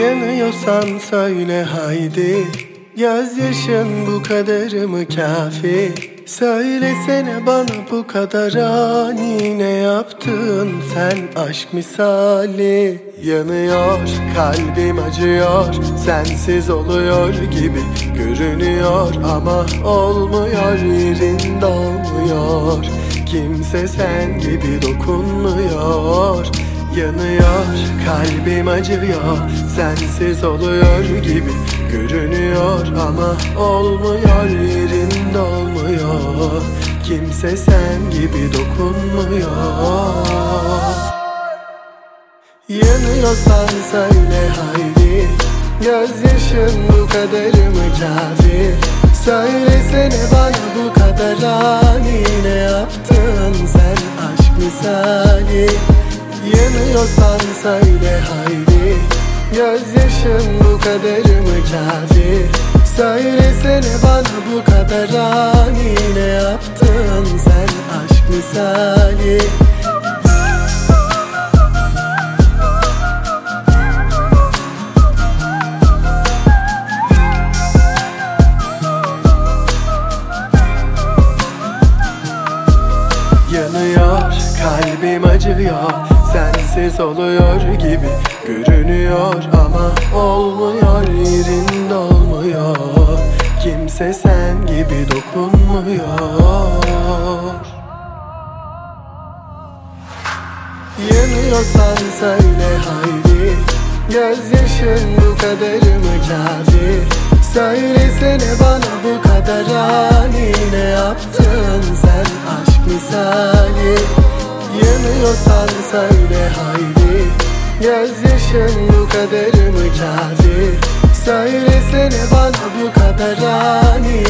Yanıyorsan söyle haydi. Gözyaşın bu kadar mı kafi? Söylesene bana bu kadar ani ne yaptın sen? Aşk misali Yanıyor kalbim acıyor. Sensiz oluyor gibi görünüyor ama olmuyor yerinde olmuyor Kimse sen gibi dokunmuyor Yanıyor kalbim acıyor. Sensiz oluyor gibi görünüyor Ama olmuyor yerinde olmuyor. Kimse sen gibi dokunmuyor. Yanıyorsan söyle haydi Gözyaşın bu kadar mı kafi? Söylesene bana bu kadar ani Ne yaptın sen aşk misali Yanıyorsan söyle haydi. Gözyaşın bu kadar mı kafi? Söylesene bana bu kadar ani Ne yaptın sen aşk misali? Yanıyor kalbim acıyor Sensiz oluyor gibi görünüyor Ama olmuyor yerinde olmuyor. Kimse sen gibi dokunmuyor. Yanıyorsan söyle haydi Gözyaşın bu kadar mı kafi Söylesene bana bu kadar ani Ne yaptın sen? Aşk misali Yanıyorsan söyle haydi. Gözyaşın bu kadar mı kafi Söylesene bana bu kadar ani